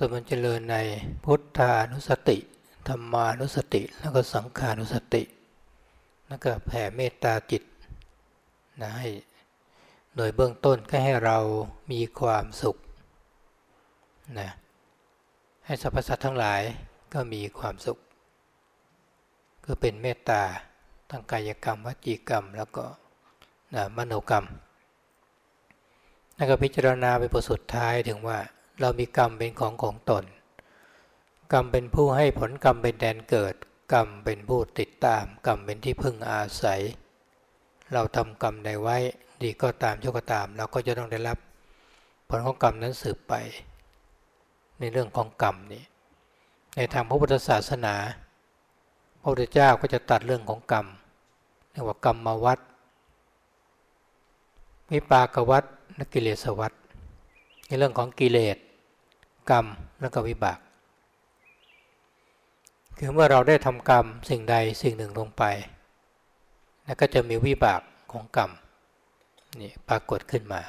สมเจริญในพุทธานุสติธรรมานุสติ แล้วก็สังขานุสติ แล้วก็แผ่เมตตาจิตนะให้โดยเบื้องต้นก็ให้เรามีความสุขนะให้สรรพสัตว์ทั้งหลายก็มีความสุข คือเป็นเมตตาทั้งกายกรรมวจีกรรม แล้วก็นะมโนกรรม แล้วก็พิจารณาไปบทสุดท้ายถึงว่า เรามีกรรมเป็นของของตน กรรมเป็นผู้ให้ผลกรรมเป็นแดนเกิด กรรมเป็นผู้ติดตาม กรรมเป็นที่พึ่งอาศัย เราทำกรรมใดไว้ดีก็ตามชั่วก็ตาม เราก็จะต้องได้รับผลของกรรมนั้นสืบไป ในเรื่องของกรรมนี่ในทางพระพุทธศาสนา พระพุทธเจ้าก็จะตัดเรื่องของกรรมเรียกว่ากรรมมาวัดวิปากวัดนักกิเลสวัดในเรื่องของกิเลส กรรมและก็วิบาก คือเมื่อเราได้ทำกรรมสิ่งใดสิ่งหนึ่งลงไปแล้วก็จะมีวิบากของกรรมนี่ปรากฏขึ้นมา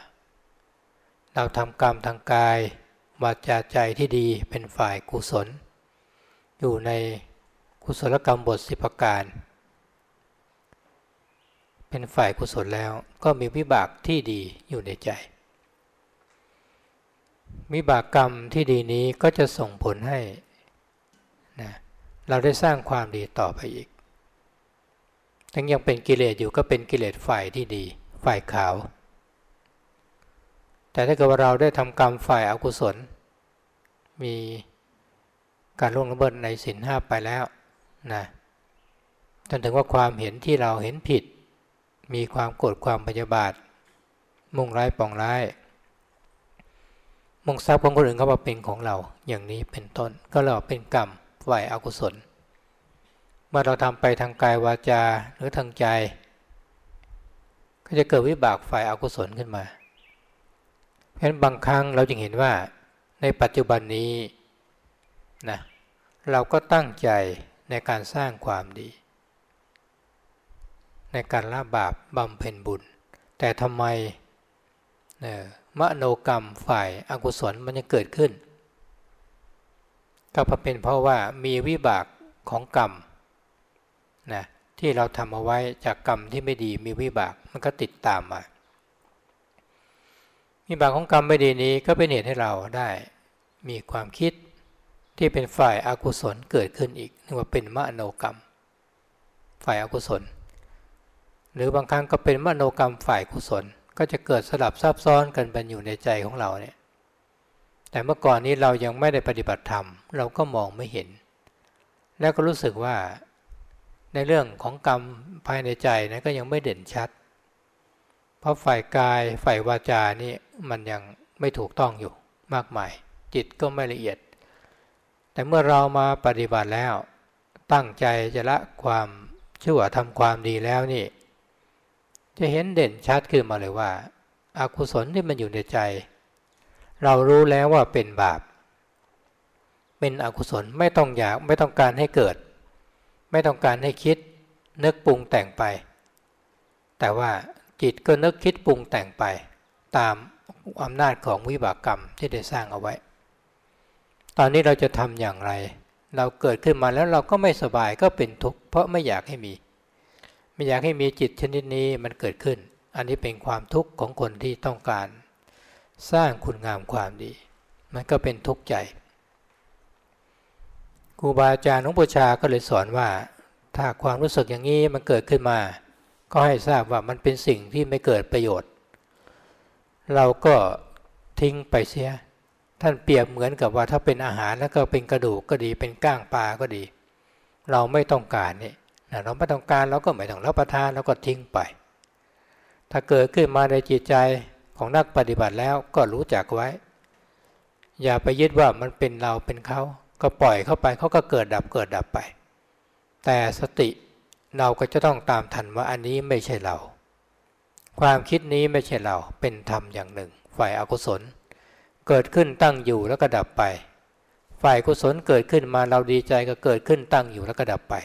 เราทำกรรมทางกายวาจาใจที่ดีเป็นฝ่ายกุศล อยู่ในกุศลกรรมบทสิบประการ เป็นฝ่ายกุศลแล้วก็มีวิบากที่ดีอยู่ในใจ วิบากกรรมที่ดีนี้ก็จะส่งผลให้นะเราได้สร้างความดีต่อไปอีก ทั้งยังเป็นกิเลสอยู่ก็เป็นกิเลสฝ่ายที่ดี ฝ่ายขาว แต่ถ้าเกิดว่าเราได้ทำกรรมฝ่ายอากุศล มีการล่วงละเมิดในศีลห้าไปแล้วนะจนถึงว่าความเห็นที่เราเห็นผิด มีความโกรธความพยาบาท มุ่งร้ายปองร้าย มงทรัพย์ของคนอื่นเขามาเป็นของเราอย่างนี้เป็นต้น ก็เราเป็นกรรมฝ่ายอากุศล เมื่อเราทำไปทางกายวาจาหรือทางใจ ก็จะเกิดวิบากฝ่ายอากุศลขึ้นมาเพราะฉะนั้นบางครั้งเราจึงเห็นว่าในปัจจุบันนี้นะเราก็ตั้งใจในการสร้างความดี ในการละบาปบำเพ็ญบุญ แต่ทำไมเนี่ย มโนกรรมฝ่ายอากุศลมันจะเกิดขึ้น ก็เป็นเพราะว่ามีวิบากของกรรมนะที่เราทำเอาไว้จากกรรมที่ไม่ดีมีวิบากมันก็ติดตามมาวิบากของกรรมไม่ดีนี้ก็เป็นเหตุให้เราได้มีความคิดที่เป็นฝ่ายอากุศลเกิดขึ้นอีกนึกว่าเป็นมโนกรรม ฝ่ายอากุศล หรือบางครั้งก็เป็นมโนกรรมฝ่ายกุศล ก็จะเกิดสลับซับซ้อนกันเป็นอยู่ในใจของเราเนี่ย แต่เมื่อก่อนนี้เรายังไม่ได้ปฏิบัติธรรม เราก็มองไม่เห็น แล้วก็รู้สึกว่าในเรื่องของกรรมภายในใจนะก็ยังไม่เด่นชัด เพราะฝ่ายกายฝ่ายวาจานี่มันยังไม่ถูกต้องอยู่มากมาย จิตก็ไม่ละเอียด แต่เมื่อเรามาปฏิบัติแล้ว ตั้งใจจะละความชั่วทำความดีแล้วนี่ จะเห็นเด่นชัดขึ้นมาเลยว่าอากุศลที่มันอยู่ในใจ เรารู้แล้วว่าเป็นบาป เป็นอกุศลไม่ต้องอยากไม่ต้องการให้เกิด ไม่ต้องการให้คิดนึกปรุงแต่งไป แต่ว่าจิตก็นึกคิดปรุงแต่งไป ตามอำนาจของวิบากกรรมที่ได้สร้างเอาไว้ ตอนนี้เราจะทำอย่างไร เราเกิดขึ้นมาแล้วเราก็ไม่สบายก็เป็นทุกข์เพราะไม่อยากให้มี ไม่อยากให้มีจิตชนิดนี้มันเกิดขึ้น อันนี้เป็นความทุกข์ของคนที่ต้องการ สร้างคุณงามความดี มันก็เป็นทุกข์ใจครูบาอาจารย์หลวงปู่ชาก็เลยสอนว่า ถ้าความรู้สึกอย่างนี้มันเกิดขึ้นมา ก็ให้ทราบว่ามันเป็นสิ่งที่ไม่เกิดประโยชน์ เราก็ทิ้งไปเสีย ท่านเปรียบเหมือนกับว่าถ้าเป็นอาหารแล้วก็เป็นกระดูกก็ดีเป็นก้างปลาก็ดี เราไม่ต้องการนี่ เราไม่ต้องการเราก็ไม่ต้องรับประทานเราก็ทิ้งไป ถ้าเกิดขึ้นมาในจิตใจของนักปฏิบัติแล้วก็รู้จักไว้ อย่าไปยึดว่ามันเป็นเราเป็นเขา ก็ปล่อยเข้าไปเขาก็เกิดดับเกิดดับไป แต่สติเราก็จะต้องตามทันว่าอันนี้ไม่ใช่เรา ความคิดนี้ไม่ใช่เราเป็นธรรมอย่างหนึ่ง ฝ่ายอากุศล เกิดขึ้นตั้งอยู่แล้วก็ดับไป ฝ่ายกุศลเกิดขึ้นมาเราดีใจก็เกิดขึ้นตั้งอยู่แล้วก็ดับไป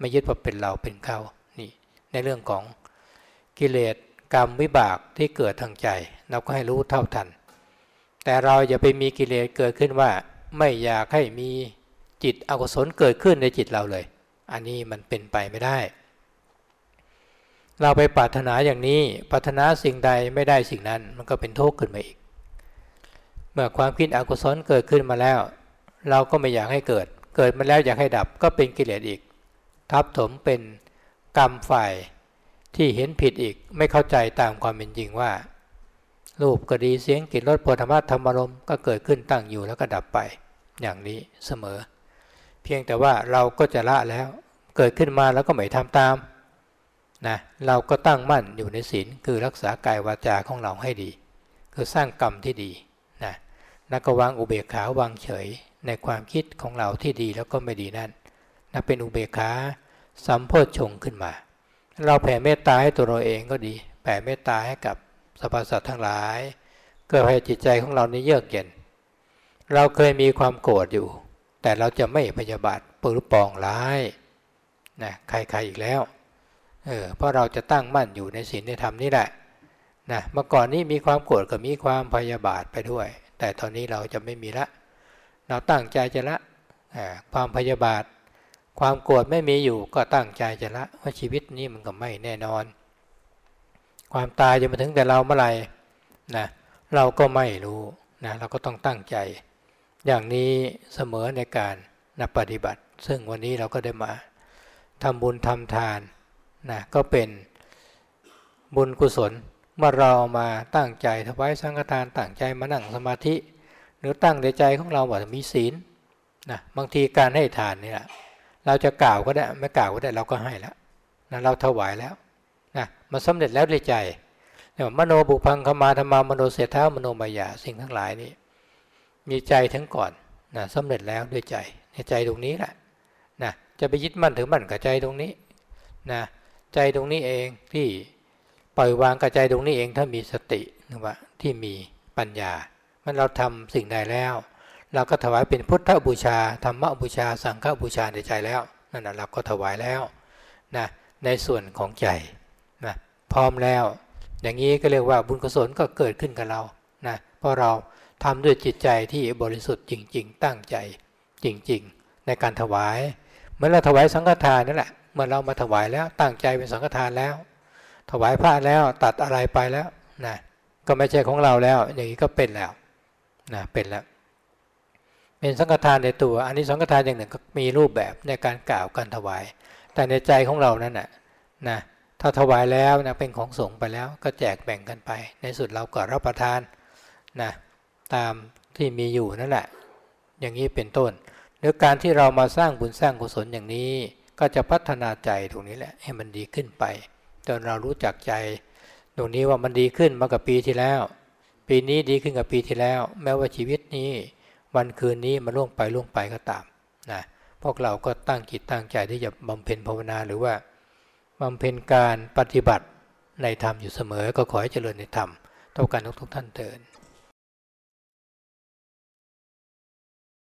ไม่ยึดว่าเป็นเราเป็นเขานี่ในเรื่องของกิเลสกรรมวิบากที่เกิดทางใจ เราก็ให้รู้เท่าทัน แต่เราอย่าไปมีกิเลสเกิดขึ้นว่า ไม่อยากให้มีจิตอกุศลเกิดขึ้นในจิตเราเลย อันนี้มันเป็นไปไม่ได้ เราไปปรารถนาอย่างนี้ปรารถนาสิ่งใดไม่ได้สิ่งนั้น มันก็เป็นโทุกข์ขึ้นมาอีก เมื่อความคิดอกุศลเกิดขึ้นมาแล้ว เราก็ไม่อยากให้เกิด เกิดมาแล้วอยากให้ดับก็เป็นกิเลสอีก ทับถมเป็นกรรมฝ่ายที่เห็นผิดอีกไม่เข้าใจตามความเป็นจริงว่า รูปก็ดีเสียงกลิ่นรสโผฏฐัพพะธรรมารมก็เกิดขึ้นตั้งอยู่แล้วก็ดับไปอย่างนี้เสมอ เพียงแต่ว่าเราก็จะละแล้วเกิดขึ้นมาแล้วก็ไม่ทำตามนะเราก็ตั้งมั่นอยู่ในศีลคือรักษากายวาจาของเราให้ดี คือสร้างกรรมที่ดีนะนักวางอุเบกขาวางเฉยในความคิดของเราที่ดีแล้วก็ไม่ดีนั่น นะเป็นอุเบกขาสัมโพชฌงขึ้นมา เราแผ่เมตตาให้ตัวเราเองก็ดี แผ่เมตตาให้กับสรรพสัตว์ทั้งหลาย เกิดให้จิตใจของเรานี้เยือกเย็น เราเคยมีความโกรธอยู่ แต่เราจะไม่พยาบาทปื้ปองร้ายนะใครๆอีกแล้วเออเพราะเราจะตั้งมั่นอยู่ในศีลในธรรมนี่แหละนะเมื่อก่อนนี้มีความโกรธกับมีความพยาบาทไปด้วย แต่ตอนนี้เราจะไม่มีละ เราตั้งใจจะละความพยาบาท ความโกรธไม่มีอยู่ก็ตั้งใจจะละว่าชีวิตนี้มันก็ไม่แน่นอน ความตายจะมาถึงแต่เราเมื่อไหร่นะเราก็ไม่รู้นะเราก็ต้องตั้งใจ อย่างนี้เสมอในการนับปฏิบัติ ซึ่งวันนี้เราก็ได้มาทำบุญทำทานนะก็เป็นบุญกุศลเมื่อเรามาตั้งใจถวายสังฆทานตั้งใจมานั่งสมาธิ หรือตั้งในใจของเราว่ามีศีลนะบางทีการให้ทานนี่ย เราจะกล่าวก็ได้ไม่กล่าวก็ได้เราก็ให้แล้วนะเราถวายแล้วนะมันสำเร็จแล้วด้วยใจเนี่ยมโนบุพังขมาธรรมามโนเสถามโนมายาสิ่งทั้งหลายนี้ มีใจทั้งก่อนนะสำเร็จแล้วด้วยใจในใจตรงนี้แหละนะจะไปยึดมั่นถือมั่นกับใจตรงนี้นะใจตรงนี้เองที่ปล่อยวางกระใจตรงนี้เองถ้ามีสตินะว่าที่มีปัญญา มันเราทำสิ่งใดแล้ว เราก็ถวายเป็นพุทธบูชาธรรมบูชา สังฆบูชาในใจแล้วนั่นแหะเราก็ถวายแล้วนะในส่วนของใจนะพร้อมแล้ว อย่างนี้ก็เรียกว่าบุญกุศลก็เกิดขึ้นกับเรานะเพราะเราทำด้วยจิตใจที่บริสุทธิ์จริง ๆ ตั้งใจจริง ๆ ในการถวายเมื่อเราถวายสังฆทานนั่นแหละเมื่อเรามาถวายแล้วตั้งใจเป็นสังฆทานแล้ว ถวายพระแล้วตัดอะไรไปแล้วนะก็ไม่ใช่ของเราแล้ว อย่างนี้ก็เป็นแล้วนะเป็นแล้ว เป็นสังฆทานในตัว อันนี้สังฆทานอย่างหนึ่งก็มีรูปแบบในการกล่าวการถวาย แต่ในใจของเรานั้นนะนะถ้าถวายแล้วนะเป็นของสงฆ์ไปแล้วก็แจกแบ่งกันไป ในสุดเราก็รับประทานนะตามที่มีอยู่นั่นแหละ อย่างนี้เป็นต้นหรือการที่เรามาสร้างบุญสร้างกุศลอย่างนี้ ก็จะพัฒนาใจตรงนี้แหละให้มันดีขึ้นไปจนเรารู้จักใจ ตรงนี้ว่ามันดีขึ้นมากับปีที่แล้ว ปีนี้ดีขึ้นกับปีที่แล้ว แม้ว่าชีวิตนี้ วันคืนนี้มันล่วงไปล่วงไปก็ตามนะพวกเราก็ตั้งจิตตั้งใจที่จะบำเพ็ญภาวนาหรือว่าบำเพ็ญการปฏิบัติในธรรมอยู่เสมอก็ขอให้เจริญในธรรมเท่ากันทุกทุกท่านเตือน